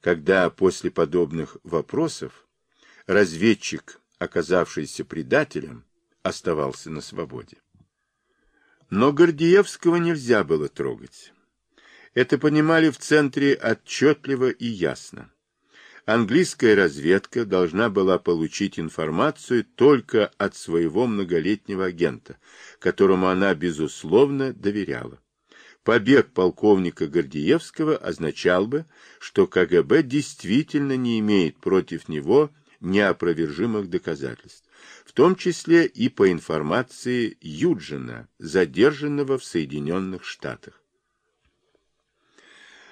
когда после подобных вопросов разведчик, оказавшийся предателем, оставался на свободе. Но Гордеевского нельзя было трогать. Это понимали в центре отчетливо и ясно. Английская разведка должна была получить информацию только от своего многолетнего агента, которому она, безусловно, доверяла. Побег полковника Гордеевского означал бы, что КГБ действительно не имеет против него неопровержимых доказательств, в том числе и по информации Юджина, задержанного в Соединенных Штатах.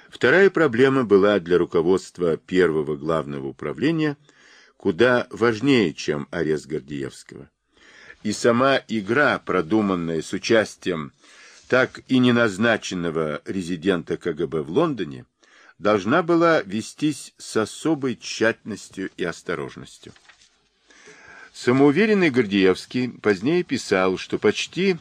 Вторая проблема была для руководства первого главного управления куда важнее, чем арест Гордеевского. И сама игра, продуманная с участием так и не назначенного резидента КГБ в Лондоне, должна была вестись с особой тщательностью и осторожностью. Самоуверенный Гордеевский позднее писал, что почти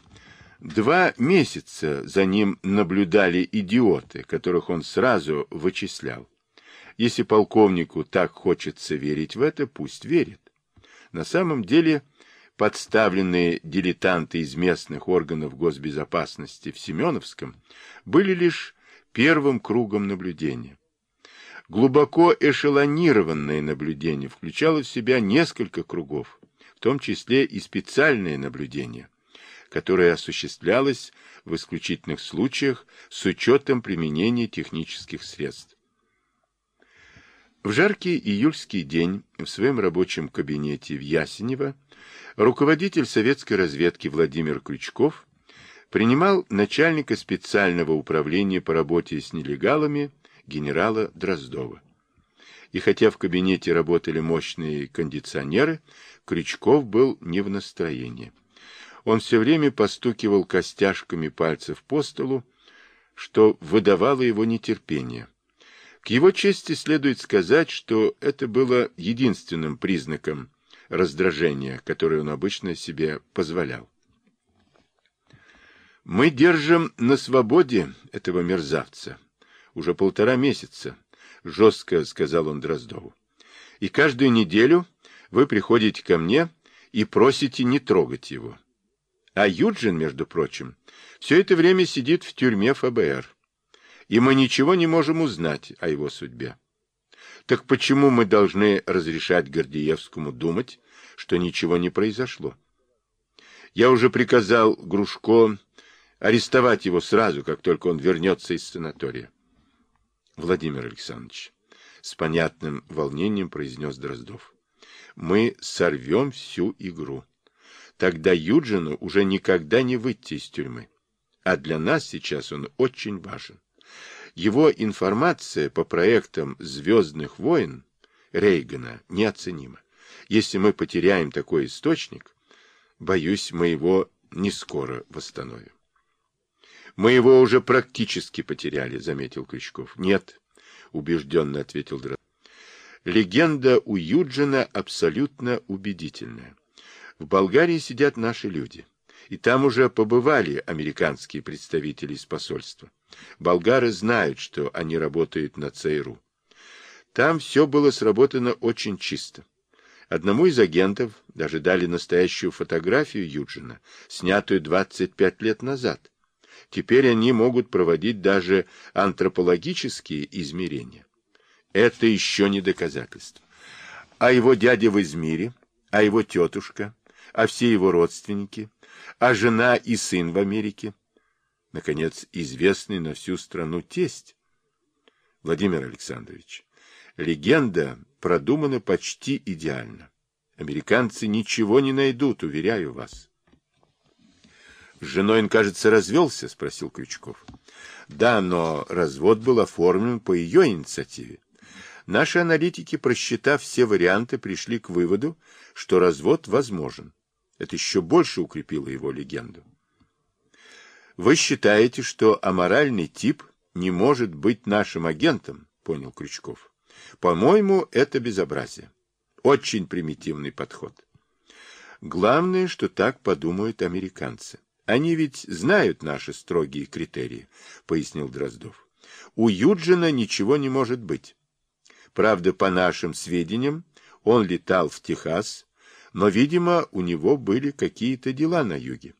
Два месяца за ним наблюдали идиоты, которых он сразу вычислял. Если полковнику так хочется верить в это, пусть верит. На самом деле подставленные дилетанты из местных органов госбезопасности в Семеновском были лишь первым кругом наблюдения. Глубоко эшелонированное наблюдение включало в себя несколько кругов, в том числе и специальные наблюдения которое осуществлялось в исключительных случаях с учетом применения технических средств. В жаркий июльский день в своем рабочем кабинете в Ясенево руководитель советской разведки Владимир Крючков принимал начальника специального управления по работе с нелегалами генерала Дроздова. И хотя в кабинете работали мощные кондиционеры, Крючков был не в настроении. Он все время постукивал костяшками пальцев по столу, что выдавало его нетерпение. К его чести следует сказать, что это было единственным признаком раздражения, которое он обычно себе позволял. «Мы держим на свободе этого мерзавца уже полтора месяца», — жестко сказал он Дроздову. «И каждую неделю вы приходите ко мне и просите не трогать его. А Юджин, между прочим, все это время сидит в тюрьме ФБР. И мы ничего не можем узнать о его судьбе. Так почему мы должны разрешать Гордеевскому думать, что ничего не произошло? Я уже приказал Грушко арестовать его сразу, как только он вернется из санатория. Владимир Александрович, с понятным волнением произнес Дроздов, мы сорвем всю игру. Тогда Юджину уже никогда не выйти из тюрьмы. А для нас сейчас он очень важен. Его информация по проектам «Звездных войн» Рейгана неоценима. Если мы потеряем такой источник, боюсь, мы его не скоро восстановим. Мы его уже практически потеряли, заметил Крючков. Нет, убежденно ответил Дрозд. Легенда у Юджина абсолютно убедительная. В Болгарии сидят наши люди. И там уже побывали американские представители из посольства. Болгары знают, что они работают на ЦРУ. Там все было сработано очень чисто. Одному из агентов даже дали настоящую фотографию Юджина, снятую 25 лет назад. Теперь они могут проводить даже антропологические измерения. Это еще не доказательство. А его дядя в Измире, а его тетушка, а все его родственники, а жена и сын в Америке. Наконец, известный на всю страну тесть. Владимир Александрович, легенда продумана почти идеально. Американцы ничего не найдут, уверяю вас. — С женой он, кажется, развелся? — спросил Крючков. — Да, но развод был оформлен по ее инициативе. Наши аналитики, просчитав все варианты, пришли к выводу, что развод возможен. Это еще больше укрепило его легенду. Вы считаете, что аморальный тип не может быть нашим агентом, понял Крючков. По-моему, это безобразие. Очень примитивный подход. Главное, что так подумают американцы. Они ведь знают наши строгие критерии, пояснил Дроздов. У Юджина ничего не может быть. Правда, по нашим сведениям, он летал в Техас, но, видимо, у него были какие-то дела на юге.